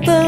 Tempo.